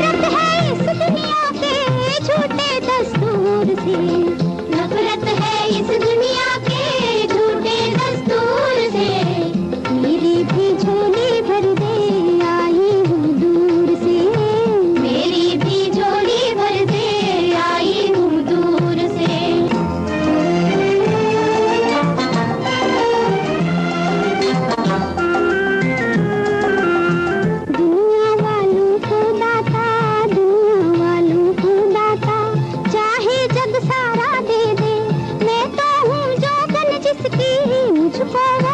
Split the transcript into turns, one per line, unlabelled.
भारत है। to follow.